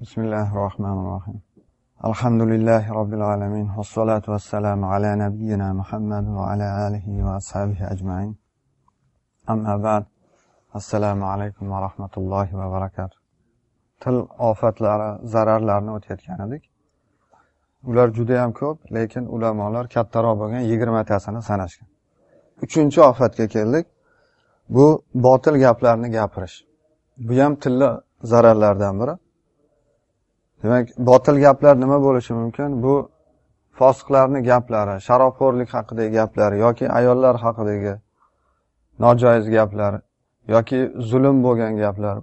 بسم الله الرحمن الرحيم الحمد لله رب العالمين والصلاة والسلام على نبينا محمد وعلى آله وأصحابه أجمعين أما بعد assalomu alaykum va rahmatullohi va barakatuh til ofatlari zararlarini o'tayotgan edik ular judayam ko'p lekin ulamolar kattaroq bo'lgan yigirmatasini sanashgan uchinchi ofatga keldik bu botil gaplarni gapirish bu ham tilni zararlaridan biri Demak botil gaplar nima bo'lishi mumkin? Bu fosiqlarni gaplari sharobxo'rlik haqidagi gaplari yoki ayollar haqidagi nojoiz gaplar yoki zulm bo'lgan gaplar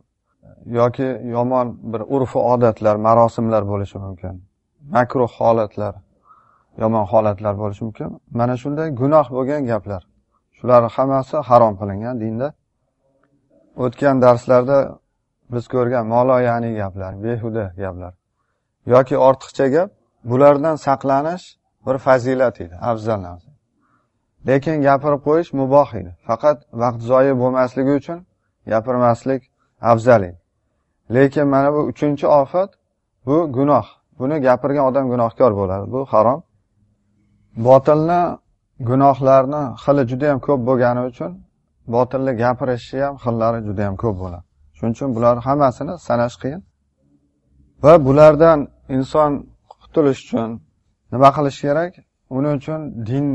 yoki yomon bir urf odatlar marosimlar bo'lishi mumkin. Makruh holatlar yomon holatlar bo'lishi mumkin. Mana shunday gunoh bo'lgan gaplar. Shular hammasi harom qilingan dinda. O'tgan darslarda biz ko'rgan moloyani gaplar behuda gaplar. Yoki ortiqcha gap bulardan saqlanish bir fazilat edi afzal narsa lekin gapirib qo'yish muboh edi. Faqat vaqt zoyi bo'lmasligi uchun gapirmaslik afzal edi. Lekin mana bu uchinchi ofat bu gunoh. Buni gapirgan odam gunohkor bo'ladi. Bu harom. Botilni gunohlarni xili judayam ko'p bo'lgani uchun botilni gapirishni ham xillari judayam ko'p bo'ladi. Shuning uchun bularni hammasini sanash qiyin. Va bulardan inson qutulish uchun nima qilish kerak? Uning uchun din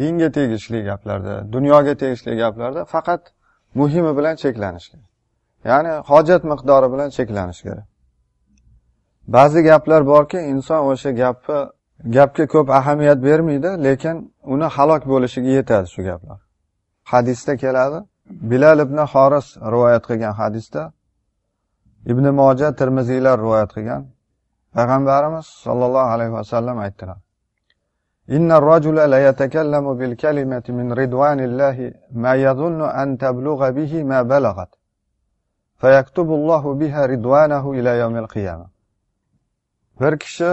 dinga tegishli gaplarda dunyoga tegishli gaplarda faqat muhimi bilan cheklanish kerak. Ya'ni hojat miqdori bilan cheklanish kerak. Ba'zi gaplar borki inson o'sha gapni gapga ko'p ahamiyat bermaydi lekin uni halok bo'lishiga yetadi shu gaplar. Hadisda keladi. Bilal ibn xoris rivoyat qilgan hadisda ibn moja termiziylar rivoyat qilgan. payg'ambarimiz sollallohu alayhi vasallam aytdilar إن الرجل لا يتكلم بالكلمة من رضوان الله ما يظن أن تبلغ به ما بلغت فيكتب الله بها رضوانه إلى يوم القيامة bir kishi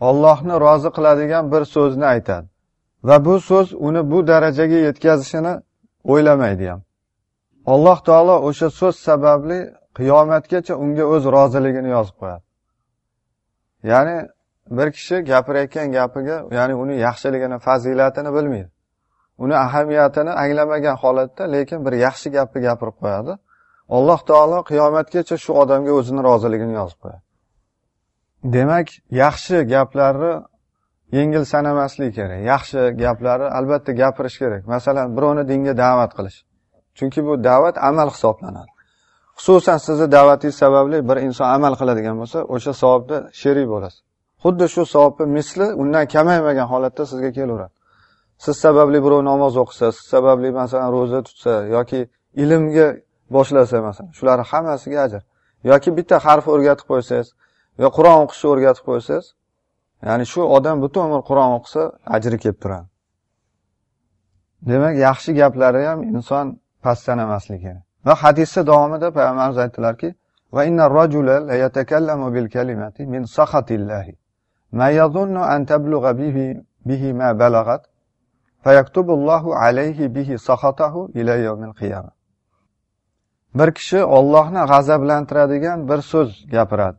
ollohni rozi qiladigan bir so'zni aytadi va bu so'z uni bu darajaga yetkazishini o'ylamaydi ham alloh taolo o'sha so'z sababli qiyomatgacha unga o'z roziligini yozib qo'yadi Ya'ni bir kishi gapirayotgan gapiga ya'ni uni yaxshiligini fazilatini bilmaydi. Uni ahamiyatini anglamagan holatda lekin bir yaxshi gapni gapirib qo'yadi. Alloh taolo qiyomatgacha shu odamga o'zini roziligini yozib qo'yadi. Demak yaxshi gaplarni yengil sanamaslik kerak. Yaxshi gaplarni albatta gapirish kerak. Masalan birovni dinga da'vat qilish. Chunki bu da'vat amal hisoblanadi. Xususan sizni da'vatingiz sababli bir inson amal qiladigan bo'lsa o'sha savobda sherik bo'lasiz. Xuddi shu savobni misli undan kamaymagan holatda sizga kelaveradi. Siz sababli birov namoz o'qisa siz sababli masalan ro'za tutsa yoki ilmga boshlasa masalan shularni hammasiga ajr. Yoki bitta harf o'rgatib qo'ysangiz yo qur'on o'qishni o'rgatib qo'ysangiz ya'ni shu odam butun umr qur'on o'qisa ajri kelib turadi. Demak yaxshi gaplari ham inson pastdan sanamaslik kerak va hadisni davomida payg'ambarimiz aytdilarki va inna bil kalimati min sahatillahi ma yadhunnu an tablugha bihi ma balaghat fayaktubullohu alayhi bihi sahatahu ila yawmil bir kishi Allohni g'azablantiradigan bir so'z gapiradi.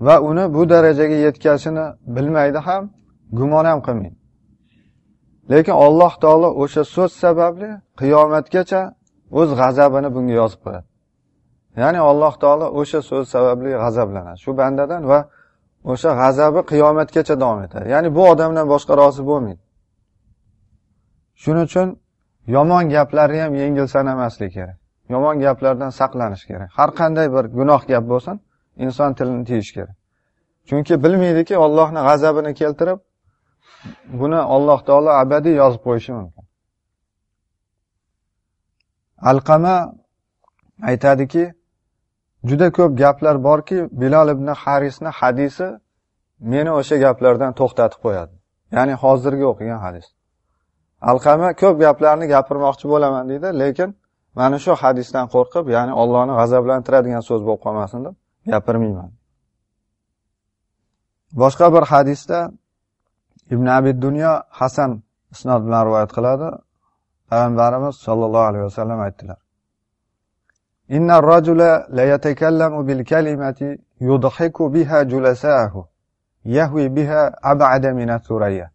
Va uni bu darajaga yetkazishini bilmaydi ham gumon ham qilmaydi. Lekin alloh taolo o'sha so'z sababli qiyomatgacha o'z g'azabini bunga yozib qo'yadi. Ya'ni alloh taolo o'sha so'z sababli g'azablanadi. Shu bandadan va o'sha g'azabi qiyomatgacha davom etadi. Ya'ni bu odamdan boshqa rozi bo'lmaydi. Shuning uchun yomon gaplarni ham yengil sanamaslik kerak. Yomon gaplardan saqlanish kerak. Har qanday bir gunoh gap bo'lsin inson tilini tiyish kerak. Chunki bilmaydiki ollohni g'azabini keltirib buni alloh taolo abadiy yozib qo'yishi mumkin. Alqama aytadiki juda ko'p gaplar borki bilol ibn harisni hadisi meni o'sha gaplardan to'xtatib qo'yadi. Ya'ni hozirgi o'qigan hadis. Alqama ko'p gaplarni gapirmoqchi bo'laman deydi lekin mana shu hadisdan qo'rqib ya'ni ollohni g'azablantiradigan so'z bo'lib qolmasin deb gapirmayman. Boshqa bir hadisda ibn abid dunyo hasan isnod bilan rivoyat qiladi. payg'ambarimiz sollallohu alayhi vasallam aytdilar. Inna rajula la yatakallamu bil kalimati biha yahwi biha ab'ada min surayya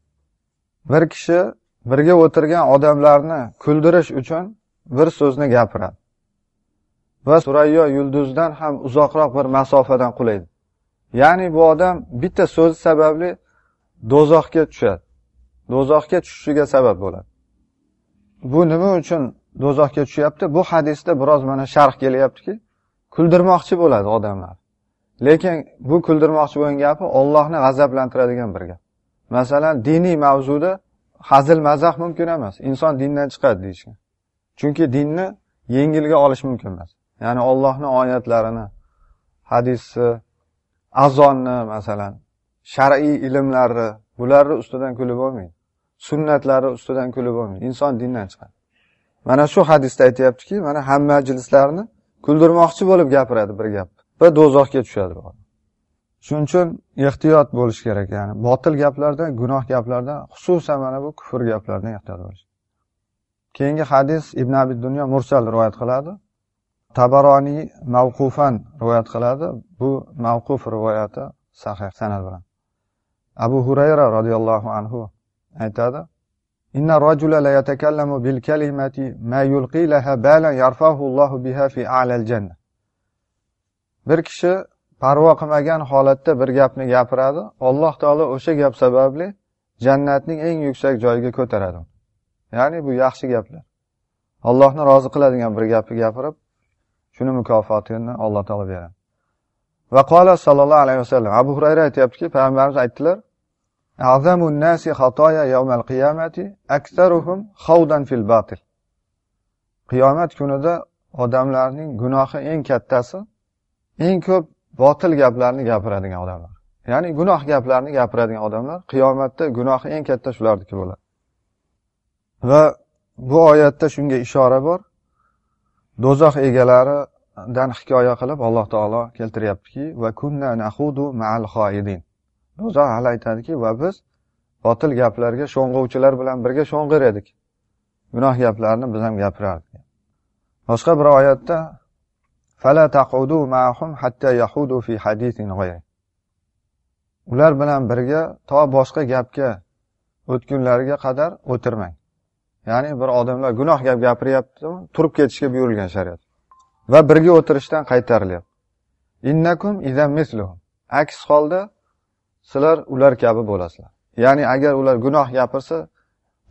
bir kishi birga o'tirgan odamlarni kuldirish uchun bir so'zni gapiradi. Va surayyo yulduzdan ham uzoqroq bir masofadan qulaydi. Ya'ni bu odam bitta so'z sababli do'zaxga tushadi. Do'zaxga tushishiga sabab bo'ladi. Bu nima uchun do'zaxga tushyapti? Bu hadisda biroz mana sharh kelyaptiki kuldirmoqchi bo'ladi odamlar. Lekin bu kuldirmoqchi bo'lgan gapi ollohni g'azablantiradigan bir gap. Masalan diniy mavzuda hazil mazax mumkin emas. Inson dindan chiqadi deyishgan. Chunki dinni yengilga olish mumkin emas. Ya'ni ollohni oyatlarini hadisni azonni masalan shar'iy ilmlarni bularni ustidan kulib bo'lmaydi sunnatlari ustidan kulib bo'lmaydi inson dindan chiqadi. Mana shu hadisda aytyaptiki mana hamma majlislarni kuldirmoqchi bo'lib gapiradi bir gap. Va do'zaxga tushadi shuning uchun ehtiyot bo'lish kerak ya'ni botil gaplardan gunoh gaplardan xususan mana bu kufr gaplardan ehtiyot bo'lish. Keyingi hadis ibn abi dunyo mursal rivoyat qiladi. Tabaroniy mavqufan rivoyat qiladi. Bu mavquf rivoyati sahih sanad bilan. Abu hurayra roziyallohu anhu aytadi إن الرجل لا يتكلم بالكلمة ما يلقي لها بالا يرفعه الله بها في أعلى الجنة bir kishi parvo qilmagan holatda bir gapni gapiradi alloh taolo o'sha gap sababli jannatning eng yuksak joyiga ko'taradi ya'ni bu yaxshi gaplar allohni rozi qiladigan bir gapni gapirib shuni mukofotini alloh taolo beradi va qola sollallohu alayhi vasallam abu hurayra aytyaptiki payg'ambarimiz aytdilar qiyomat kunida odamlarning gunohi eng kattasi eng ko'p botil gaplarni gapiradigan odamlar. Ya'ni gunoh gaplarni gapiradigan odamlar qiyomatda gunohi eng katta shularniki bo'ladi. Va bu oyatda shunga ishora bor. Do'zax egalaridan hikoya qilib alloh taolo keltiryaptiki va kunna nahudu ma'al xoidin o'zi hali aytadiki va biz botil gaplarga sho'ng'uvchilar bilan birga sho'ng'ir edik. Gunoh gaplarni biz ham gapirardik. Boshqa bir oyatda fala taqudu ma'hum hatta yahudu fi hadisin ular bilan birga to boshqa gapga o'tgunlariga qadar o'tirmang. Ya'ni bir odamlar gunoh gap gapiryaptimi turib ketishga buyurilgan shariat. Va birga o'tirishdan qaytarilyapti. Innakum aks holda sizlar ular kabi bo'lasizlar. Ya'ni agar ular gunoh gapirsa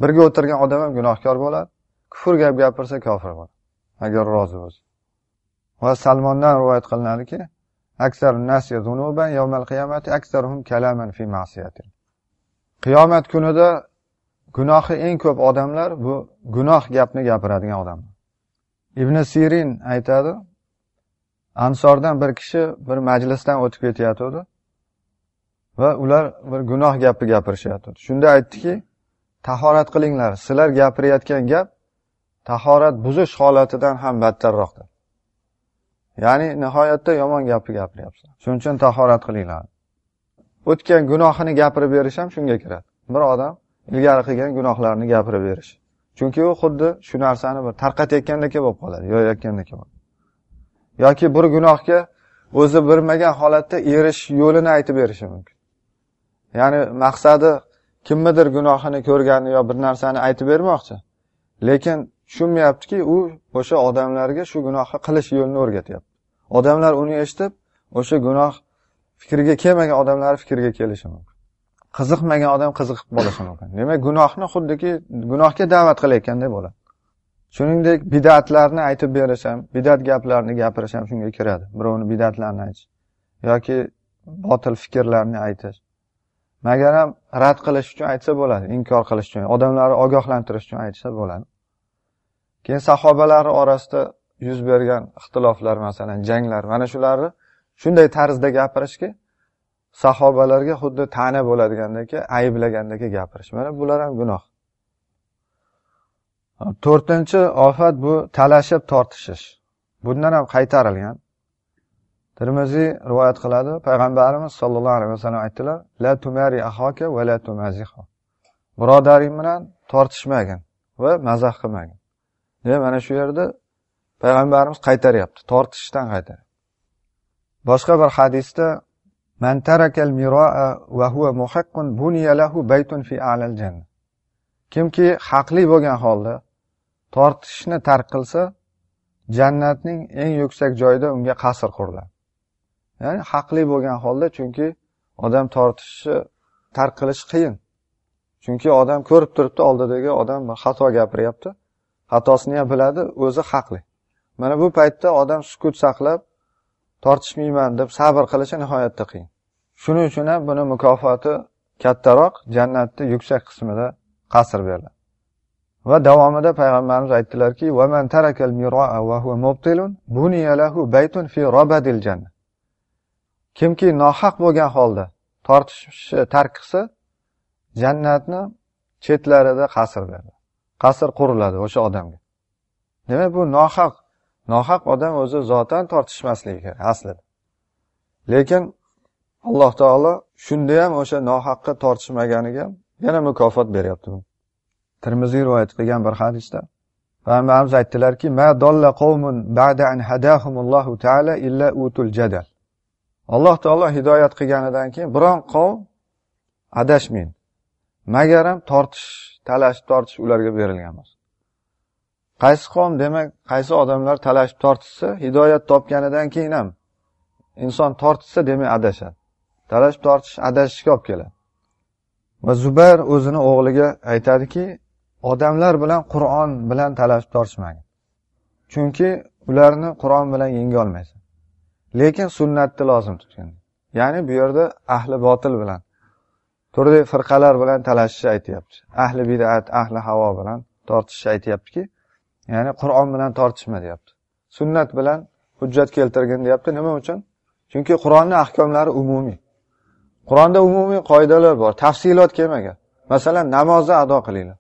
birga o'tirgan odam ham gunohkor bo'ladi kufr gap gapirsa kofir bo'ladi agar rozi bo'lsa. Va salmondan rivoyat qilinadiki qiyomat kunida gunohi eng ko'p odamlar bu gunoh gapni gapiradigan odamlar. Ibn sirin aytadi ansordan bir kishi bir majlisdan o'tib ketayotgandi va ular bir gunoh gapni gapirishyapti. Shunda aytdiki tahorat qilinglar. Sizlar gapirayotgan gap tahorat buzish holatidan ham battarroqdir. Ya'ni nihoyatda yomon gapni gapiryapsizlar shuning uchun tahorat qilinglar. O'tgan gunohini gapirib berish ham shunga kiradi. Bir odam ilgari qilgan gunohlarini gapirib berish. Chunki u xuddi shu narsani bir tarqatayotgandek bo'lib qoladi yoyayotgandek bo'ladi. Yoki bir gunohga o'zi bilmagan holatda erish yo'lini aytib berishi mumkin. Ya'ni maqsadi kimnidir gunohini ko'rgani yo bir narsani aytib bermoqchi. Lekin tushunmayaptiki u o'sha odamlarga shu gunohni qilish yo'lini o'rgatyapti. Odamlar uni eshitib o'sha gunoh fikriga kelmagan odamlar fikriga kelishi mumkin. Qiziqmagan odam qiziqib qolishi mumkin. Demak gunohni xuddiki gunohga da'vat qilayotgandek bo'ladi shuningdek bidatlarni aytib berish ham bidat gaplarni gapirish ham shunga kiradi. Birovni bidatlarini aytish yoki botil fikrlarni aytish. Magaram rad qilish uchun aytsa bo'ladi inkor qilish uchun odamlarni ogohlantirish uchun aytsa bo'ladi. Keyin sahobalar orasida yuz bergan ixtiloflar masalan janglar mana shularni shunday tarzda gapirishki sahobalarga xuddi ta'na bo'ladigandek ayblagandek gapirish. Mana bular ham gunoh. To'rtinchi ofat bu talashib tortishish. Bundan ham qaytarilgan. Termiziy rivoyat qiladi. Payg'ambarimiz sollallohu alayhi vasallam aytdilar la tumari ahoka va la tumazihu birodaring bilan tortishmagin va mazax qilmagin. Demak mana shu yerda payg'ambarimiz qaytaryapti. Tortishishdan qaytaryapti. Boshqa bir hadisda man tarakal miroa va huwa muhaqqun buniya lahu baytun fi a'lal janna kimki haqli bo'lgan holda tortishishni tark qilsa jannatning eng yuksak joyida unga qasr quriladi ya'ni haqli bo'lgan holda chunki odam tortishishni tark qilish qiyin. Chunki odam ko'rib turibdi oldidagi odam xato gapiryapti. Xatosini ham biladi o'zi haqli. Mana bu paytda odam sukut saqlab tortishmayman deb sabr qilishi nihoyatda qiyin. Shuning uchun ham buni mukofoti kattaroq jannatni yuksak qismida qasr beriladi va davomida payg'ambarimiz aytdilarki kimki nohaq bo'lgan holda tortishishni tark qilsa jannatni chetlarida qasr beradi. Qasr quriladi o'sha odamga. Demak bu nohaq? Nohaq odam o'zi zotan tortishmasligi kerak aslida. Lekin alloh taolo shunda ham o'sha nohaqqa tortishmaganiga yana mukofot beryapti termiziy rivoyat qilgan bir hadisda payg'ambarimiz aytdilarki alloh taolo hidoyat qilganidan keyin biron qavm adashmaydi magaram tortish talashib tortish ularga berilgan emas. Qaysi qavm demak qaysi odamlar talashib tortishsa hidoyat topganidan keyin ham inson tortishsa demak adashadi. Talashib tortish adashishga olib keladi. Va zubayr o'zini o'g'liga aytadiki odamlar bilan qur'on bilan talashib tortishmagin chunki ularni qur'on bilan yenga olmaysan. Lekin sunnatni lozim tutgan. Ya'ni bu yerda ahli botil bilan turli firqalar bilan talashishni aytyapti. Ahli bidat ahli havo bilan tortishishni aytyaptiki ya'ni qur'on bilan tortishma deyapti. Sunnat bilan hujjat keltirgin deyapti. Nima uchun? Chunki qur'onni ahkomlari umumiy. Qur'onda umumiy qoidalar bor tafsilot kelmagan. Masalan namozni ado qilinglar.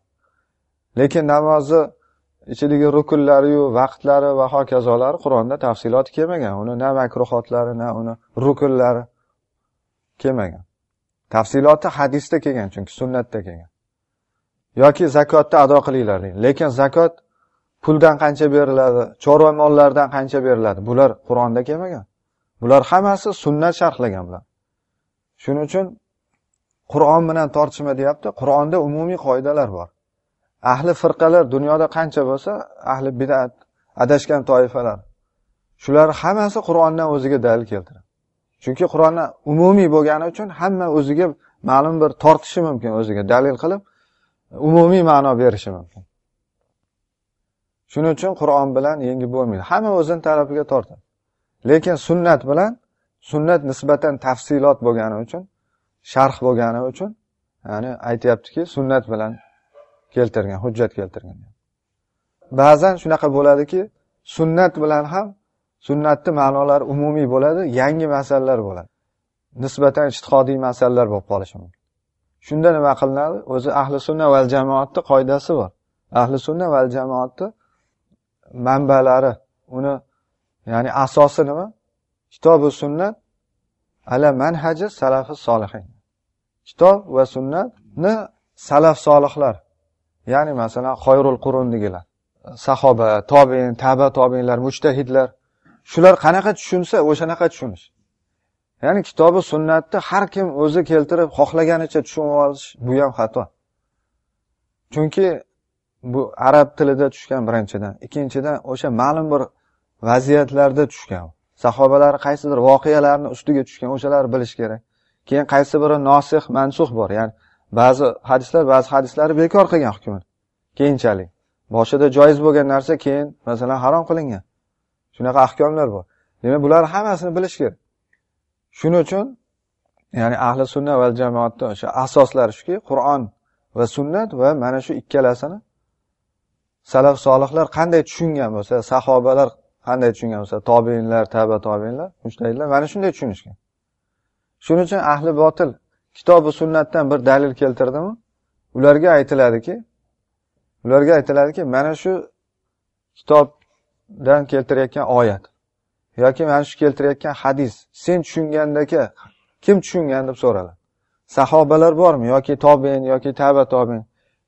Lekin namozni ichidagi rukunlariyu vaqtlari va hokazolari qur'onda tafsiloti kelmagan. Uni na makruhotlari na uni rukunlari kelmagan. Tafsiloti hadisda kelgan chunki sunnatda kelgan. Yoki zakotni ado qilinglar lekin zakot puldan qancha beriladi chorva mollardan qancha beriladi bular qur'onda kelmagan. Bular hammasi sunnat sharhlagan bular. Shuning uchun qur'on bilan tortishma deyapti. Qur'onda umumiy qoidalar bor. Ahli firqalar dunyoda qancha bo'lsa ahli bidat adashgan toifalar shular hammasi qur'ondan o'ziga dalil keltiradi. Chunki qur'onni umumiy bo'lgani uchun hamma o'ziga ma'lum bir tortishi mumkin o'ziga dalil qilib umumiy ma'no berishi mumkin. Shuning uchun qur'on bilan yengib bo'lmaydi. Hamma o'zini tarafiga tortadi. Lekin sunnat bilan sunnat nisbatan tafsilot bo'lgani uchun sharh bo'lgani uchun ya'ni aytyaptiki sunnat bilan keltirgan hujjat keltirgan. Ba'zan shunaqa bo'ladiki sunnat bilan ham sunnatni ma'nolari umumiy bo'ladi yangi masalalar bo'ladi. Nisbatan ijtihodiy masalalar bo'lib qolishi mumkin. Shunda nima qilinadi? O'zi ahli sunna val jamoatni qoidasi bor. Ahli sunna val jamoatni manbalari uni ya'ni asosi nima? Kitobi sunnat ala manhaji salafi solihin. Kitob va sunnatni salaf solihlar ya'ni masalan xoyrul qurun deganlar sahoba tobin taba tobinlar mujtahidlar. Shular qanaqa tushunsa o'shanaqa tushunish. Ya'ni kitobi sunnatni har kim o'zi keltirib xohlaganicha tushunib olish bu ham xato. Chunki bu arab tilida tushgan birinchidan. Ikkinchidan o'sha ma'lum bir vaziyatlarda tushgan. Sahobalar qaysidir voqealarni ustiga tushgan o'shalarni bilish kerak. Keyin qaysi biri nosih mansux bor. Ya'ni ba'zi hadislar ba'zi hadislarni bekor qilgan hukmini. Keyinchalik. Boshida joiz bo'lgan narsa keyin masalan harom qilingan. Shunaqa ahkomlar bor. Demak bularni hammasini bilish kerak. Shuning uchun ya'ni ahli sunna va jamoatni o'sha asoslari shuki qur'on va sunnat va mana shu ikkalasini salaf solihlar qanday tushungan bo'lsa sahobalar qanday tushungan bo'lsa tobeinlar taba tobeinlar mushtahidlar mana shunday tushunishgan. Shuning uchun ahli botil kitobi sunnatdan bir dalil keltirdimi? Ularga aytiladiki ularga aytiladiki mana shu kitobdan keltirayotgan oyat yoki mana shu keltirayotgan hadis sen tushungandagi kim tushungan deb so'raladi. Sahobalar bormi? Yoki tobin yoki taba tobin?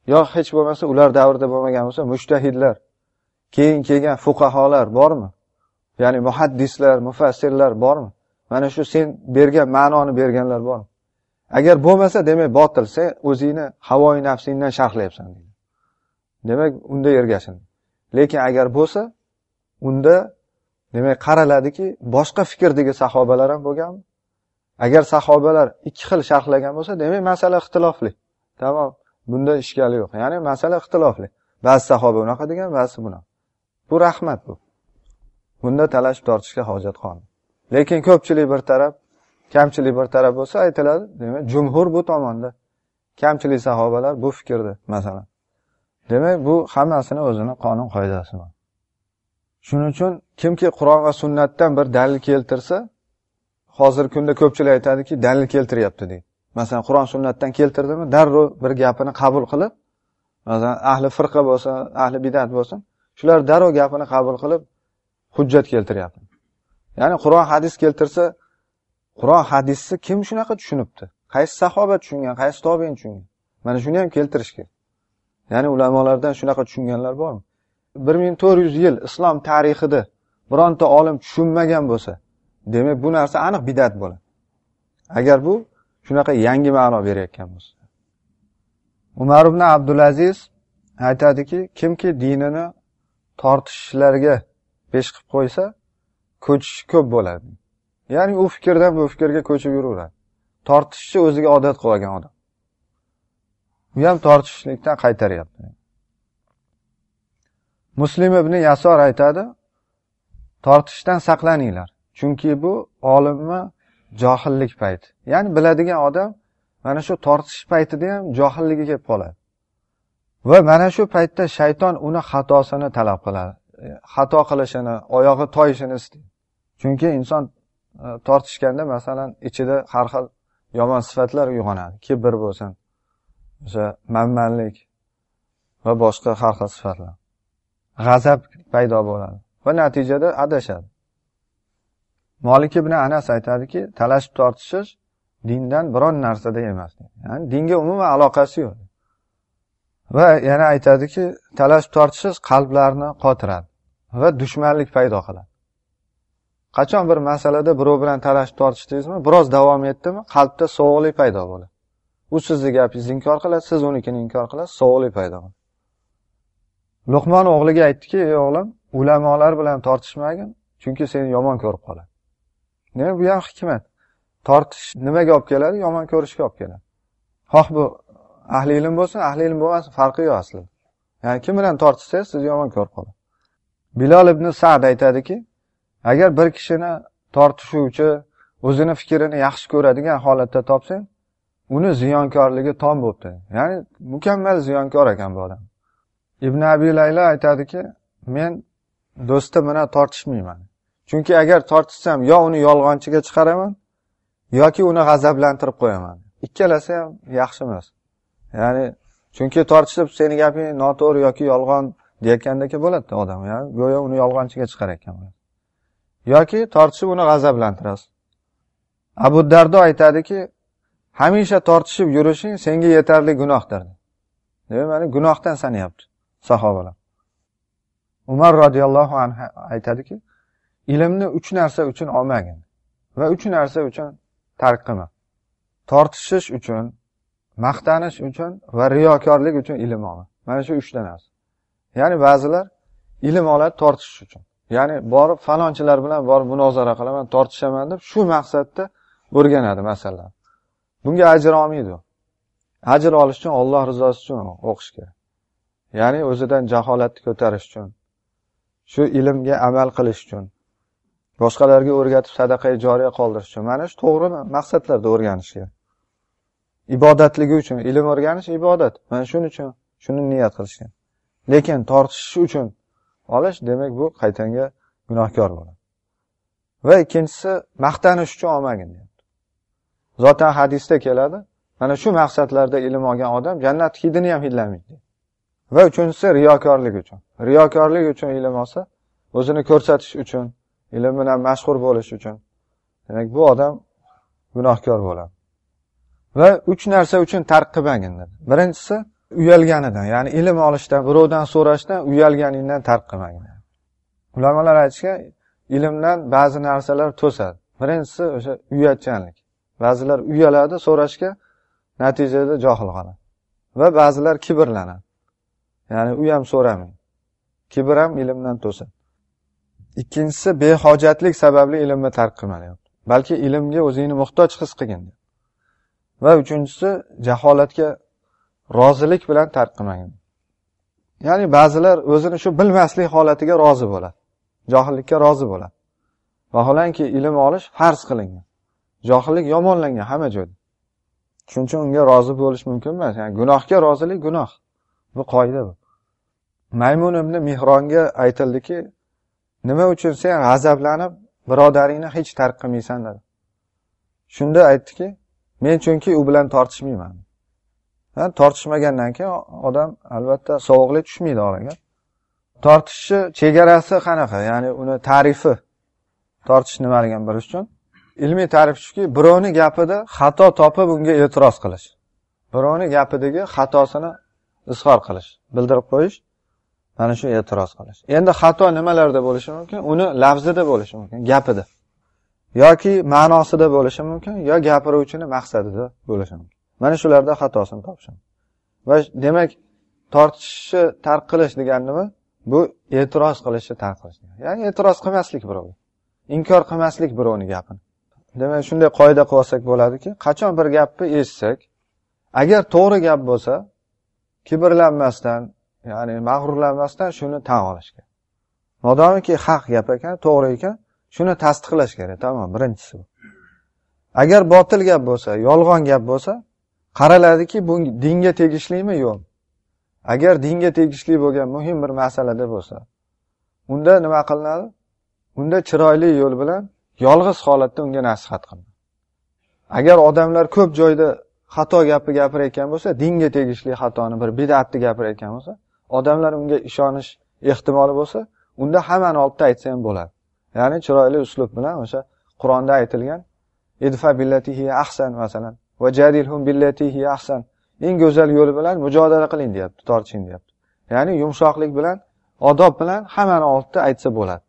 Yo hech bo'lmasa ular davrida bo'lmagan bo'lsa mushtahidlar keyin kelgan fuqaholar bormi? Ya'ni muhaddislar mufassirlar bormi? Mana shu sen bergan ma'noni berganlar bormi? Agar bo'lmasa demak botil sen o'zingni havoyi nafsingdan sharhlayapsan demak unda ergashin lekin agar bo'lsa unda demak qaraladiki boshqa fikrdagi sahobalar ham bo'lganmi agar sahobalar ikki xil sharhlagan bo'lsa demak masala ixtilofli. Tamom. Bunda ishkali yo'q. Ya'ni masala ixtilofli. Ba'zi sahoba unaqa degan ba'zi bunaqa. Bu rahmat bu. Bunda talashib tortishga hojat qolmadi lekin ko'pchilik bir taraf kamchilik bir taraf bo'lsa aytiladi. Demak jumhur bu tomonda. Kamchilik sahobalar bu fikrda masalan. Demak bu hammasini o'zini qonun qoidasi bor. Shuning uchun kimki qur'on va sunnatdan bir dalil keltirsa hozirgi kunda ko'pchilik aytadiki dalil keltiryapti deydi. Masalan qur'on sunnatdan keltirdimi darrov bir gapini qabul qilib masalan ahli firqa bo'lsin ahli bidat bo'lsin shular darrov gapini qabul qilib hujjat keltiryapti. Ya'ni qur'on hadis keltirsa qur'on hadisni kim shunaqa tushunibdi? Qaysi sahoba tushungan qaysi tobein tushungan? Mana shuni ham keltirish kerak. Ya'ni ulamolardan shunaqa tushunganlar bormi? bir ming to'rt yuz yil islom tarixida bironta olim tushunmagan bo'lsa demak bu narsa aniq bidat bo'ladi. Agar bu shunaqa yangi ma'no berayotgan bo'lsa. Umar ibn abdulaziz aytadiki kimki dinini tortishishlarga pesh qilib qo'ysa ko'chishi ko'p bo'ladi ya'ni u fikrdan bu fikrga ko'chib yuraveradi. Tortishishni o'ziga odat qilib olgan odam. U ham tortishishlikdan qaytaryapti. Muslim ibn yasor aytadi tortishishdan saqlaninglar. Chunki bu olimni johillik payti. Ya'ni biladigan odam mana shu tortishish paytida ham johilligi kelib qoladi. Va mana shu paytda shayton uni xatosini talab qiladi xato qilishini oyog'i toyishini istaydi. Chunki inson Э, tortishganda masalan ichida har xil yomon sifatlar uyg'onadi. Kibr bo'lsin o'sha manmanlik va boshqa har xil sifatlar. G'azab paydo bo'ladi va natijada adashadi. Molik ibn anas aytadiki talashib tortishish dindan biron narsada emas. Ya'ni dinga umuman aloqasi yo'q. Va yana aytadiki talashib tortishish qalblarni qotiradi va dushmanlik paydo qiladi. Qachon bir masalada birov bilan talashib tortishdingizmi? Biroz davom etdimi? Qalbda sovuqlik paydo bo'ladi u sizni gapingizni inkor qiladi siz unikini inkor qilasiz sovuqlik paydo bo'ladi luqmon o'g'liga aytdiki ey o'g'lim ulamolar bilan tortishmagin chunki seni yomon ko'rib qoladi. Demak bu ham hikmat. Tortish nimaga olib keladi? Yomon ko'rishga olib keladi. Xoh bu ahli ilm bo'lsin ahli ilm bo'lmasin farqi yo'q aslida. Ya'ni kim bilan tortishsangiz sizni yomon ko'rib qoladi. Bilol ibn sad aytadiki agar bir kishini tortishuvchi o'zini fikrini yaxshi ko'radigan holatda topsang uni ziyonkorligi tom bo'libdi. Ya'ni mukammal ziyonkor ekan bu odam. Ibn abi layla aytadiki men do'stim bilan tortishmayman. Chunki agar tortishsam yo uni yolg'onchiga chiqaraman yoki uni g'azablantirib qo'yaman. Ikkalasi ham yaxshi emas. Ya'ni chunki tortishib seni gaping noto'g'ri yoki yolg'on deyayotgandek bo'ladida odam ya. Go'yo uni yolg'onchiga chiqarayotgan yoki tortishib uni g'azablantirasiz. Abu dardo aytadiki hamisha tortishib yurishing senga yetarli gunohdir. Demak mana gunohdan sanayapti sahobalar. Umar roziyallohu anhu aytadiki ilmni uch narsa uchun olmagin va uch narsa uchun tark qilma. Tortishish uchun maqtanish uchun va riyokorlik uchun ilm olma mana shu uchta narsa. Ya'ni ba'zilar ilm oladi tortishish uchun. Ya'ni borib falonchilar bilan borib munozara qilaman tortishaman deb shu maqsadda o'rganadi masalalarni bunga ajr olmaydi u. Ajr olish uchun olloh rizosi uchun o'qish kerak. Ya'ni o'zidan jaholatni ko'tarish uchun shu ilmga amal qilish uchun boshqalarga o'rgatib sadaqa joriya qoldirish uchun. Mana shu to'g'ri maqsadlarda o'rganish kerak. Ibodatligi uchun ilm o'rganish ibodat. Mana shuning uchun shuni niyat qilish kerak. Lekin tortishish uchun olish demak bu qaytanga gunohkor bo'ladi. Va ikkinchisi maqtanish uchun olmagin deyapti. Zotan hadisda keladi mana shu maqsadlarda ilm olgan odam jannat hidini ham hidlamaydi va uchinchisi riyokorlik uchun. Riyokorlik uchun ilm olsa o'zini ko'rsatish uchun ilm bilan mashhur bo'lish uchun demak bu odam gunohkor bo'ladi. Va uch narsa uchun tark qilmagin dedi. Birinchisi uyalganidan ya'ni ilm olishdan birovdan so'rashdan uyalganingdan tark qilmagin. Ulamolar aytishgan ilmdan ba'zi narsalar to'sadi. Birinchisi o'sha uyatchanlik ba'zilar uyaladi so'rashga natijada johil qoladi. Va ba'zilar kibrlanadi. Ya'ni u ham so'ramang. Kibr ham ilmdan to'sadi. Ikkinchisi behojatlik sababli ilmni tark qilmayapti. Balki ilmga o'zingni muhtoj his qilgin va uchinchisi jaholatga rozilik bilan tark qilmagin. Ya'ni ba'zilar o'zini shu bilmaslik holatiga rozi bo'ladi. Johillikka rozi bo'ladi. Vaholanki ilm olish farz qilingan. Johillik yomonlangan hamma joyda. Shuning uchun unga rozi bo'lish mumkin emas. Yani gunohga rozilik gunoh. Bu qoida bu. Maymun ibn mehronga aytildiki nima uchun sen g'azablanib birodaringni hech tark qilmaysan? dedi. Shunda aytdiki men chunki u bilan tortishmayman. Tortishmagandan keyin odam albatta sovuqlik tushmaydi oraga. Tortishni chegarasi qanaqa? Ya'ni uni tarifi tortish nimaligini bilish uchun? Ilmiy ta'rif shuki birovni gapida xato topib unga e'tiroz qilish. Birovni gapidagi xatosini izhor qilish bildirib qo'yish mana shu e'tiroz qilish. Endi xato nimalarda bo'lishi mumkin? Uni lafzida bo'lishi mumkin gapida. Yoki ma'nosida bo'lishi mumkin yo gapiruvchini maqsadida bo'lishi mumkin. Mana shularda xatosini topish va demak tortishni tark qilish degani nima bu e'tiroz qilishni tark qilish ya'ni e'tiroz qilmaslik birovga inkor qilmaslik birovni gapini. Demak shunday qoida qilib olsak bo'ladiki qachon bir gapni eshitsak agar to'g'ri gap bo'lsa kibrlanmasdan ya'ni mag'rurlanmasdan shuni tan olish kerak. Modomiki haq gap ekan to'g'ri ekan shuni tasdiqlash kerak tamom birinchisi bu. Agar botil gap bo'lsa yolg'on gap bo'lsa qaraladiki bu dinga tegishlimi? Yo'q. Agar dinga tegishli bo'lgan muhim bir masalada bo'lsa unda nima qilinadi? Unda chiroyli yo'l bilan yolg'iz holatda unga nasihat qilinadi. Agar odamlar ko'p joyda xato gapni gapirayotgan bo'lsa dinga tegishli xatoni bir bidatni gapirayotgan bo'lsa odamlar unga ishonish ehtimoli bo'lsa unda hammani oldida aytsa ham bo'ladi. Ya'ni chiroyli uslub bilan o'sha qur'onda aytilgan idfa billatihi ahsan masalan. Va jadilhum billatihi ahsan. Eng go'zal yo'li bilan mujodala qiling deyapti tortishing deyapti. Ya'ni yumshoqlik bilan odob bilan hammani oldida aytsa bo'ladi.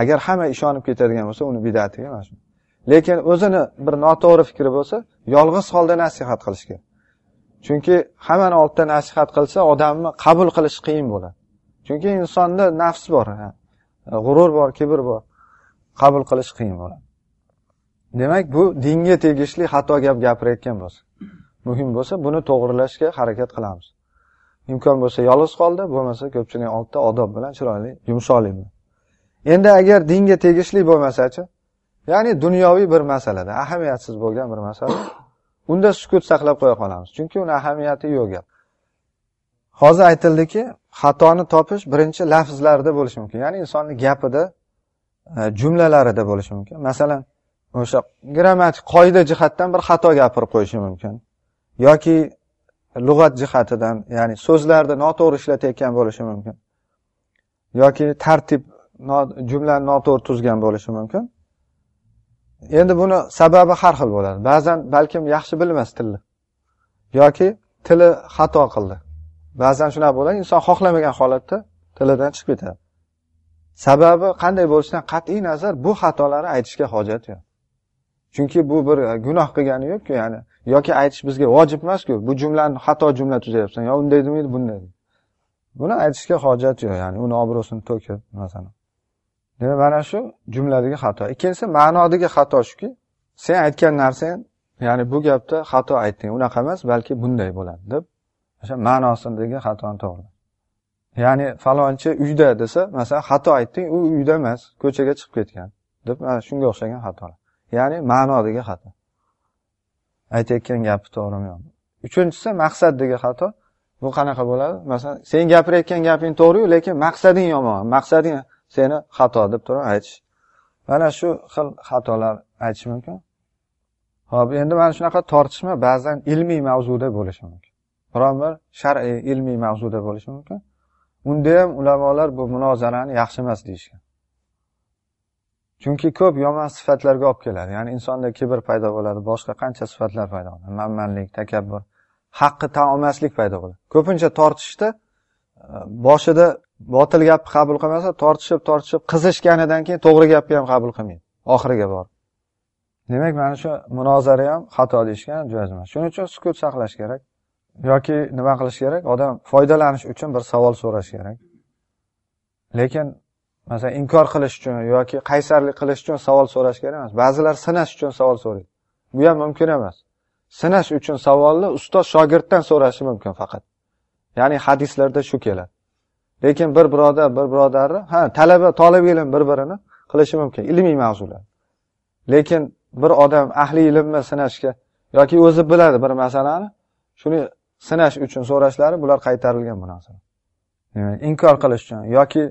Agar hamma ishonib ketadigan bo'lsa uni bidatiga mana shu lekin o'zini bir noto'g'ri fikri bo'lsa yolg'iz holda nasihat qilish kerak. Chunki hammani oldida nasihat qilsa odamni qabul qilish qiyin bo'ladi. Chunki insonda nafs bor g'urur bor kibr bor. Qabul qilish qiyin bo'ladi. Demak bu dinga tegishli xato gap gapirayotgan bo'lsa. Muhim bo'lsa buni to'g'irlashga harakat qilamiz. Imkon bo'lsa yolg'iz holda bo'lmasa ko'pchilik oldida odob bilan chiroyli yumshoqlik bilan endi agar dinga tegishli bo'lmasachi ya'ni dunyoviy bir masalada ahamiyatsiz bo'lgan bir masala unda sukut saqlab qo'ya qolamiz. Chunki uni ahamiyati yo'q gap. Hozir aytildiki xatoni topish birinchi lafzlarda bo'lishi mumkin. Ya'ni insonni gapida e, jumlalarida bo'lishi mumkin. Masalan o'sha grammatik qoida jihatdan bir xato gapirib qo'yishi mumkin. Yoki lug'at jihatidan ya'ni so'zlarni noto'g'ri ishlatayotgan bo'lishi mumkin. Yoki tartib jumlani noto'g'ri tuzgan bo'lishi mumkin. Endi buni sababi har xil bo'ladi. Ba'zan balkim yaxshi bilmas tilni. Yoki tili xato qildi. Ba'zan shunaqa bo'ladi inson xohlamagan holatda tilidan chiqib ketadi. Sababi qanday bo'lishidan qat'iy nazar bu xatolarni aytishga hojat yo'q. Chunki bu bir e, gunoh qilgani yo'qku ya'ni yoki aytish bizga vojib emasku bu jumlani xato jumla tuzyapsan yo unday demaydi bunday buni aytishga hojat yo'q ya'ni uni obro'sini to'kib masalan. Demak mana shu jumladagi xato. Ikkinchisi ma'nodagi xato shuki sen aytgan narsang ya'ni bu gapda xato aytding unaqa emas balki bunday bo'ladi deb o'sha ma'nosidagi xatoni to'g'ri. Ya'ni falonchi uyda desa masalan xato aytding u uyda emas ko'chaga chiqib ketgan deb mana shunga o'xshagan xatolar. Ya'ni ma'nodagi xato. Aytayotgan gapi to'g'rimi yo'qmi uchinchisi maqsaddagi xato. Bu qanaqa bo'ladi? Masalan sen gapirayotgan gaping to'g'riyu lekin maqsading yomon. Maqsading seni xato deb turib aytish. Mana shu xil xatolar aytish mumkin. Ho'p endi mana shunaqa tortishma ba'zan ilmiy mavzuda bo'lishi mumkin. Biron bir shar'iy ilmiy mavzuda bo'lishi mumkin. Unda ham ulamolar bu munozarani yaxshi emas deyishgan. Chunki ko'p yomon sifatlarga olib keladi. Ya'ni insonda kibr paydo bo'ladi boshqa qancha sifatlar paydo bo'ladi? Manmanlik takabbur haqqi tan olmaslik paydo bo'ladi. Ko'pincha tortishishda boshida botil gapni qabul qilmasa tortishib tortishib qizishganidan keyin to'g'ri gapni ham qabul qilmaydi. Oxiriga borib. Demak mana shu munozara ham xato deyishgan joiz emas shuning uchun sukut saqlash kerak yoki nima qilish kerak? Odam foydalanish uchun bir savol so'rash kerak. Lekin masalan inkor qilish uchun yoki qaysarlik qilish uchun savol so'rash kerak emas. Ba'zilar sinash uchun savol so'raydi. Bu ham mumkin emas. Sinash uchun savolni ustoz shogirddan so'rashi mumkin faqat. Ya'ni hadislarda shu keladi. Lekin bir birodar bir birodarni ha talaba tolib ilm bir birini qilishi mumkin. Ilmiy mavzular. Lekin bir odam ahli ilmni sinashga yoki o'zi biladi bir masalani shuni sinash uchun so'rashlari bular qaytarilgan bu narsa inkor qilish uchun yoki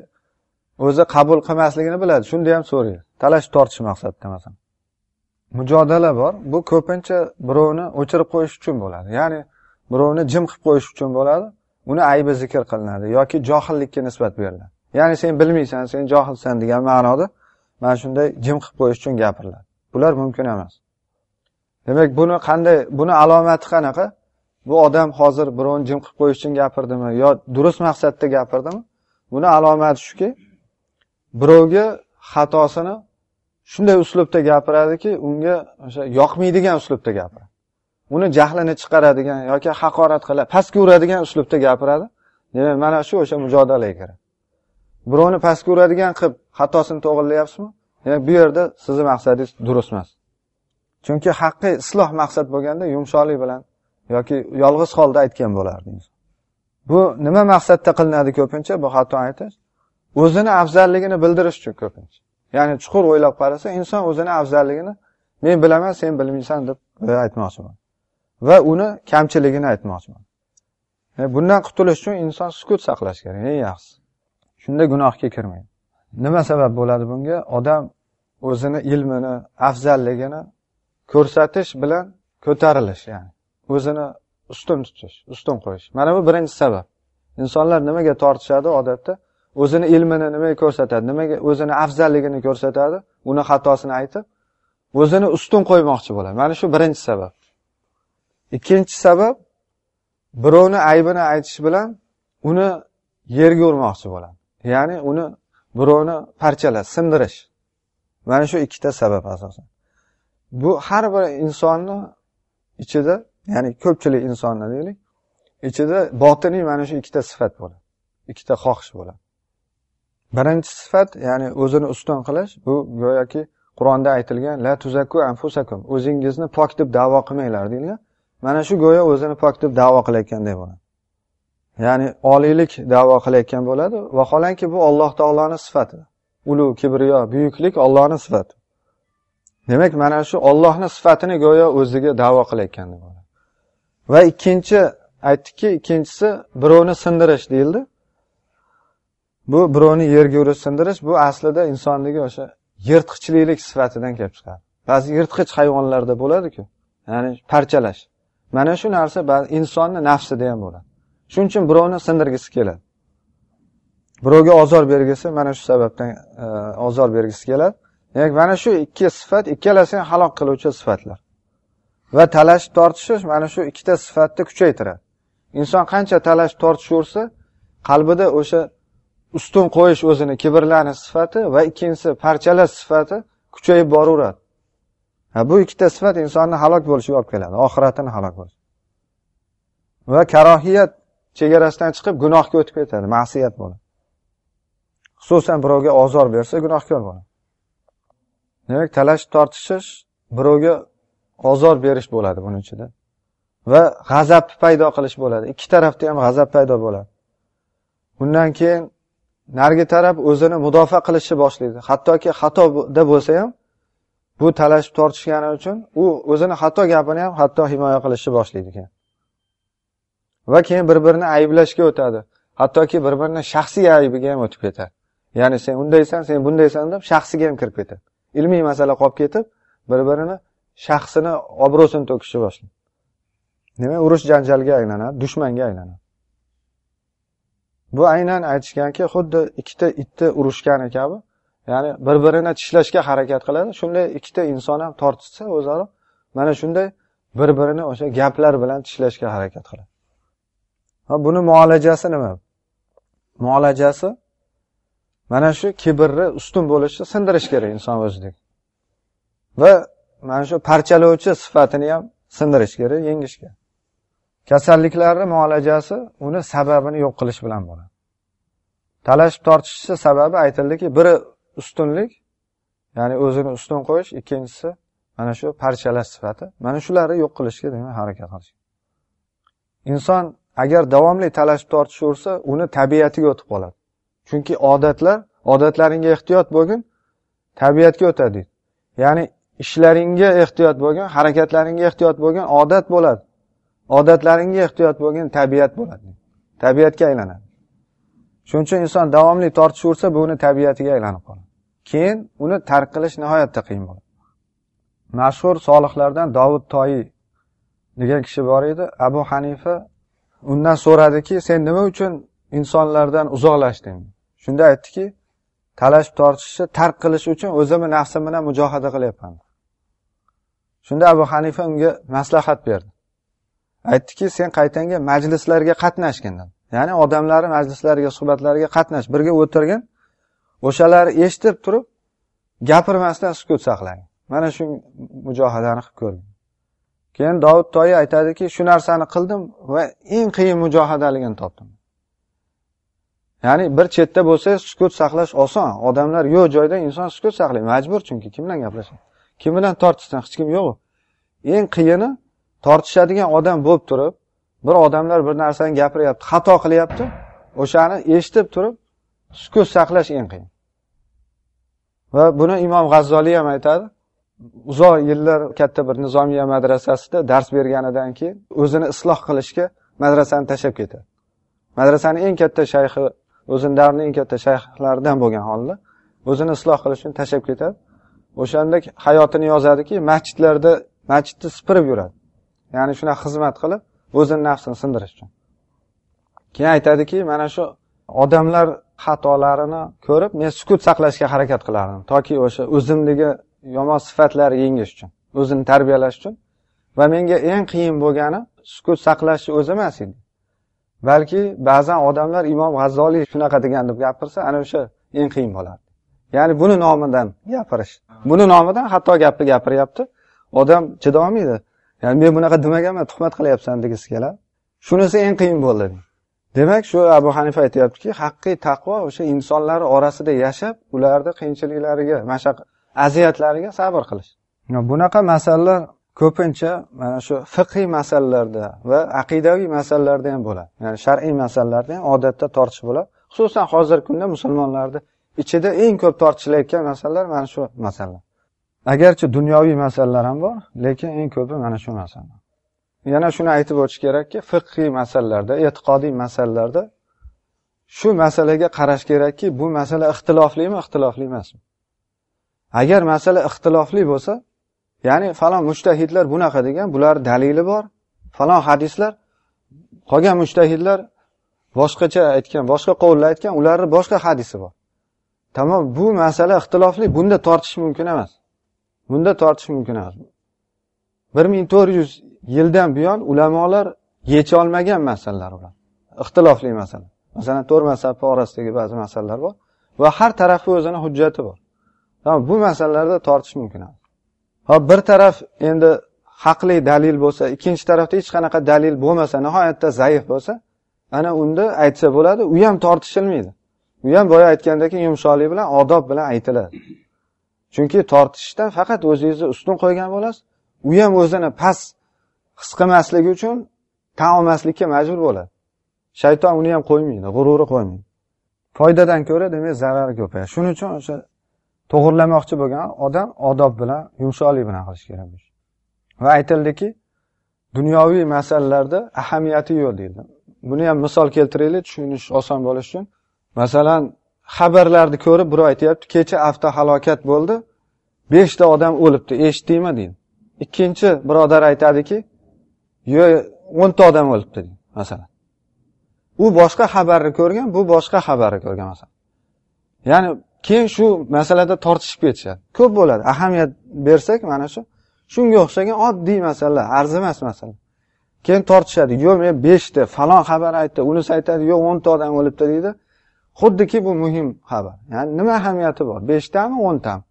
o'zi qabul qilmasligini biladi. Shunda ham so'raydi. Talash tortish maqsadida masalan. Mujodala bor. Bu ko'pincha birovni o'chirib qo'yish uchun bo'ladi. Ya'ni birovni jim qilib qo'yish uchun bo'ladi. Uni aybi zikr qilinadi yoki johillikka nisbat beriladi ya'ni sen bilmaysan sen johilsan degan ma'noda mana shunday jim qilib qo'yish uchun gapiriladi. Bular mumkin emas. Demak buni qanday buni alomati qanaqa? Bu odam hozir birovni jim qilib qo'yish uchun gapirdimi yo durust maqsadda gapirdimi? Buni alomati shuki birovga xatosini shunday uslubda gapiradiki unga o'sha yoqmaydigan uslubda gapiradi. Uni jahlini chiqaradigan yoki haqorat qiladi pastga uradigan uslubda gapiradi. Demak mana shu o'sha mujodalaga kiradi. Birovni pastga uradigan qilib xatosini to'g'irlayapsizmi? Demak bu yerda sizni maqsadingiz durust emas. Chunki haqiqiy isloh maqsad bo'lganda yumshoqlik bilan yoki yolg'iz holda aytgan bo'lardingiz. Bu nima maqsadda qilinadi ko'pincha? Bu xato aytish. O'zini afzalligini bildirish uchun ko'pincha. Ya'ni chuqur o'ylab qarasa inson o'zini afzalligini men bilaman sen bilmaysan deb e, aytmoqchiman. Va uni kamchiligini aytmoqchiman. E, bundan qutulish uchun inson sukut saqlash kerak eng yaxshisi. Shunda gunohga kirmaydi. Nima sabab bo'ladi bunga? Odam o'zini ilmini afzalligini ko'rsatish bilan ko'tarilish ya'ni o'zini ustun tutish ustun qo'yish. Mana bu birinchi sabab. Insonlar nimaga tortishadi odatda? O'zini ilmini nimaga ko'rsatadi nimaga o'zini afzalligini ko'rsatadi uni xatosini aytib o'zini ustun qo'ymoqchi bo'ladi. Mana shu birinchi sabab. Ikkinchi sabab birovni aybini aytish bilan uni yerga urmoqchi bo'ladi. Ya'ni uni birovni parchalash sindirish. Mana shu ikkita sabab asosan. Bu har bir insonni ichida ya'ni ko'pchilik insonni deylik ichida botiniy mana shu ikkita sifat bo'ladi. Ikkita xohish bo'ladi. Birinchi sifat ya'ni o'zini ustun qilish bu go'yoki qur'onda aytilgan la tuzakku anfusakum o'zingizni pok deb davo qilmanglar deyilgan. Mana shu go'yo o'zini pok deb davo qilayotganday bo'ladi. Ya'ni oliylik davo qilayotgan bo'ladi. Vaholanki bu alloh taoloni sifati. Ulu kibriyo buyuklik ollohni sifati. Demak mana shu ollohni sifatini go'yo o'ziga davo qilayotgandek bo'ladi. Va ikkinchi aytdikki ikkinchisi birovni sindirish deyildi. Bu birovni yerga urib sindirish bu aslida insondagi o'sha yirtqichlilik sifatidan kelib chiqadi. Ba'zi yirtqich hayvonlarda bo'ladiku. Ya'ni parchalash. Mana shu narsa insonni nafsida ham bo'ladi. Shuning uchun birovni sindirgisi keladi. Birovga ozor bergisi mana shu sababdan e, ozor bergisi keladi. Demak mana shu ikki sifat ikkalasi ham halok qiluvchi sifatlar. Va talashib tortishish mana shu ikkita sifatni kuchaytiradi. Inson qancha talashib tortishaversa qalbida o'sha ustun qo'yish o'zini kibrlanish sifati va ikkinchisi parchalash sifati kuchayib boraveradi. Bu ikkita sifat insonni halok bo'lishiga olib keladi oxiratini halok bo'lish. Va karohiyat chegarasidan chiqib gunohga o'tib ketadi ma'siyat bo'ladi. Xususan birovga ozor bersa gunohkor bo'ladi. Demak talashib tortishish birovga ozor berish bo'ladi buni ichida. Va g'azab paydo qilish bo'ladi. Ikki tarafda ham g'azab paydo bo'ladi. Undan keyin narigi taraf o'zini mudofaa qilishni boshlaydi. Hattoki xatoda bo'lsa ham bu talashib tortishgani uchun u o'zini xato gapini ham hatto himoya qilishni boshlaydi ekan va keyin bir birini ayblashga o'tadi. Hattoki bir birini shaxsiy aybiga ham o'tib ketadi. Ya'ni sen undaysan sen bundaysan deb shaxsiga ham kirib ketadi. Ilmiy masala qolib ketib bir birini shaxsini obro'sini to'kishni boshlaydi. Demak urush janjalga aylanadi dushmanga aylanadi. Bu aynan aytishganki xuddi ikkita itni urushgani kabi ya'ni bir birini tishlashga harakat qiladi. Shunday ikkita inson ham tortishsa o'zaro mana shunday bir birini o'sha gaplar bilan tishlashga harakat qiladi. Va buni muolajasi nima? Muolajasi mana shu kibrni ustun bo'lishni sindirish kerak inson o'zidek va mana shu parchalovchi sifatini ham sindirish kerak yengish kerak kasalliklarni muolajasi uni sababini yo'q qilish bilan bo'ladi. Talashib tortishishni sababi aytildiki biri ustunlik ya'ni o'zini ustun qo'yish ikkinchisi mana shu parchalash sifati. Mana shularni yo'q qilishga demak harakat qilish. Inson agar davomli talashib tortishaversa uni tabiatiga o'tib qoladi. Chunki odatlar odatlaringga ehtiyot bo'lgin tabiatga o'tadi. Ya'ni ishlaringga ehtiyot bo'lgin harakatlaringga ehtiyot bo'lgin odat bo'ladi. Odatlaringga ehtiyot bo'lgin tabiat bo'ladi. Tabiatga aylanadi. Shuning uchun inson davomli tortishaversa bu uni tabiatiga aylanib qoladi. Keyin uni tark qilish nihoyatda qiyin bo'ladi. Mashhur solihlardan dovud toyi degan kishi bor edi. Abu hanifa undan so'radiki sen nima uchun insonlardan uzoqlashding? Shunda aytdiki talashib tortishishni tark qilish uchun o'zimni nafsim bilan mujohada qilyapman. Shunda abu hanifa unga maslahat berdi. Aytdiki sen qaytanga majlislarga qatnashgin. Dedi ya'ni odamlarni majlislariga suhbatlariga qatnash. Birga o'tirgin o'shalar eshitib turib gapirmasdan sukut saqlagin. Mana shu mujohadani qilib ko'rgin. Keyin dovud toyi aytadiki shu narsani qildim va eng qiyin mujohadaligini topdim. Ya'ni bir chetda bo'lsangiz sukut saqlash oson. Odamlar yo'q joyda inson sukut saqlaydi. Majbur chunki kim bilan gaplashadi? Kim bilan tortishsan hech kim yo'q eng qiyini tortishadigan odam bo'lib turib bir odamlar bir narsani gapiryapti xato qilyapti o'shani eshitib turib sukut saqlash eng qiyin. Va buni imom g'azzoliy ham aytadi uzoq yillar katta bir nizomiya madrasasida dars berganidan keyin o'zini isloh qilishga madrasani tashlab ketadi. Madrasani eng katta shayxi o'zini davrini eng katta shayxlaridan bo'lgan holda o'zini isloh qilish uchun tashlab ketadi. O'shanda hayotini yozadiki masjidlarda masjidni sipirib yuradi. Ya'ni shunaqa xizmat qilib o'zini nafsini sindirish uchun. Keyin aytadiki mana shu odamlar xatolarini ko'rib men sukut saqlashga harakat qilardim. Toki o'sha o'zimdagi yomon sifatlarni yengish uchun o'zini tarbiyalash uchun. Va menga eng qiyin bo'lgani sukut saqlashni o'zi emas edi. Balki ba'zan odamlar imom g'azzoliy shunaqa degan deb gapirsa ana o'sha eng qiyin bo'ladi ya'ni buni nomidan gapirish. Buni nomidan hatto gapni gapiryapti. Odam chidolmaydi. Ya'ni men bunaqa demaganman tuhmat qilyapsan degisi keladi shunisi eng qiyin bo'ldi. Demak shu abu hanifa aytyaptiki haqiqiy taqvo o'sha insonlar orasida yashab ularni qiyinchiliklariga mashaqqat aziyatlariga sabr qilish. Bunaqa masalalar ko'pincha mana shu fiqhiy masalalarda va aqidaviy masalalarda ham bo'ladi. Ya'ni shar'iy masalalarda ham odatda tortish bo'ladi. Xususan hozirgi kunda musulmonlarni ichida eng ko'p tortishilayotgan masalalar mana shu masalalar. Agarchi dunyoviy masalalar ham bor lekin eng ko'pi mana shu masala. Yana shuni aytib o'tish kerakki fiqhiy masalalarda e'tiqodiy masalalarda shu masalaga qarash kerakki bu masala ixtiloflimi ixtilofli emasmi agar masala ixtilofli bo'lsa ya'ni falon mushtahidlar bunaqa degan bular dalili bor falon hadislar qolgan mushtahidlar boshqacha aytgan boshqa qovullar aytgan ularni boshqa hadisi bor. Tamom bu masala ixtilofli bunda tortish mumkin emas. Bunda tortish mumkin emas. Bir ming to'rt yuz yildan buyon ulamolar yecholmagan masalalar ular. Ixtilofli masala. Masalan to'rt mazhab orasidagi ba'zi masalalar bor va har tarafni o'zini hujjati bor. Bu masalalarda tortish mumkin emas. Hop bir taraf endi haqli dalil bo'lsa ikkinchi tarafda hech qanaqa dalil bo'lmasa nihoyatda zaif bo'lsa ana unda aytsa bo'ladi u ham tortishilmaydi. U ham boya aytgandek yumshoqlik bilan odob bilan aytiladi. Chunki tortishishdan faqat o'zingizni ustun qo'ygan bo'lasiz. U ham o'zini past his qilmasligi uchun tan olmaslikka majbur bo'ladi. Shayton uni ham qo'ymaydi g'ururi qo'ymaydi. Foydadan ko'ra demak zarari ko'payadi. Shuning uchun o'sha to'g'irlamoqchi bo'lgan odam odob bilan yumshoqlik bilan qilish kerak va aytildiki dunyoviy masalalarda ahamiyati yo'q deydi. Buni ham misol keltiraylik tushunish oson bo'lishi uchun. Masalan xabarlarni ko'rib birov aytyapti kecha avtohalokat bo'ldi beshta odam o'libdi eshitdingmi deydi. Ikkinchi birodar aytadiki yo'q o'nta odam o'libdi deydi masalan. U boshqa xabarni ko'rgan bu boshqa xabarni ko'rgan masalan. Ya'ni keyin shu masalada tortishib ketishadi. Ko'p bo'ladi. Ahamiyat bersak mana shu shunga o'xshagan oddiy masala arzimas masala keyin tortishadi. Yo'q men beshta falon xabar aytdi unisi aytadi yo'q o'nta odam o'libdi deydi. Xuddiki bu muhim xabar. Ya'ni nima ahamiyati bor? Beshtami o'ntami?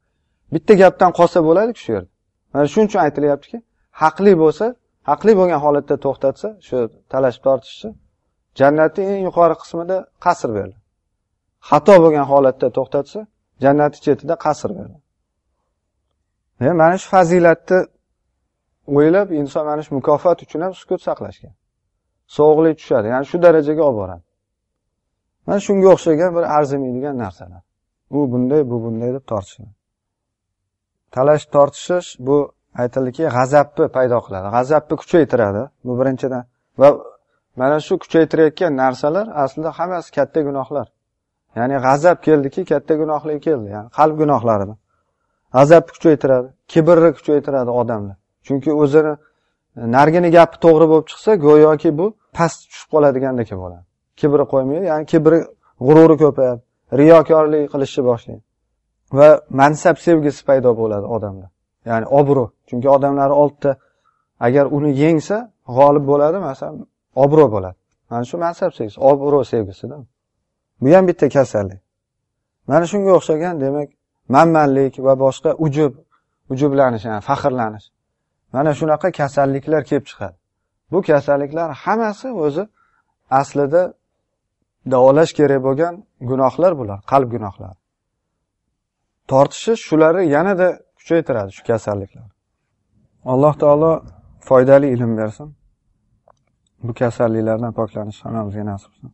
Bitta gapdan qolsa bo'ladiku shu yerda. Mana shuning uchun aytilyaptiki haqli bo'lsa haqli bo'lgan holatda to'xtatsa shu talashib tortishni jannatni eng yuqori qismida qasr beriladi xato bo'lgan holatda to'xtatsa jannatni chetida qasr beriladi e, mana shu fazilatni o'ylab inson mana shu mukofot uchun ham sukut saqlashgan. Sovuqlik tushadi. Ya'ni shu darajaga olib boradi. Mana shunga o'xshagan bir arzimaydigan narsalar. U bunday bu bunday deb tortishadi talash tortishish bu aytildiki g'azabni paydo qiladi. G'azabni kuchaytiradi bu birinchidan. Va mana shu kuchaytirayotgan narsalar aslida hammasi katta gunohlar. Ya'ni g'azab keldiki katta gunohlik keldi. Ya'ni qalb gunohlaridan. G'azabni kuchaytiradi kibrni kuchaytiradi odamni chunki o'zini e, narigini gapi to'g'ri bo'lib chiqsa go'yoki bu past tushib qoladigandek bo'ladi. Kibri qo'ymaydi ya'ni kibri g'ururi ko'payadi. Riyokorlik qilishni boshlaydi. Va mansab sevgisi paydo bo'ladi odamda. Ya'ni obro' chunki odamlar oldida agar uni yengsa g'olib bo'ladi masalan obro' bo'ladi. Mana shu mansab sevgisi obro' sevgisida bu ham bitta kasallik. Mana shunga o'xshagan demak manmanlik va boshqa ujub ujublanish ya'ni faxrlanish. Mana shunaqa kasalliklar kelib chiqadi. Bu kasalliklar hammasi o'zi aslida davolash kerak bo'lgan gunohlar bular qalb gunohlari. Tortishish shularni yanada kuchaytiradi shu kasalliklar. Alloh taolo foydali ilm bersin. Bu kasalliklardan poklanish hammamizga nasib qilsin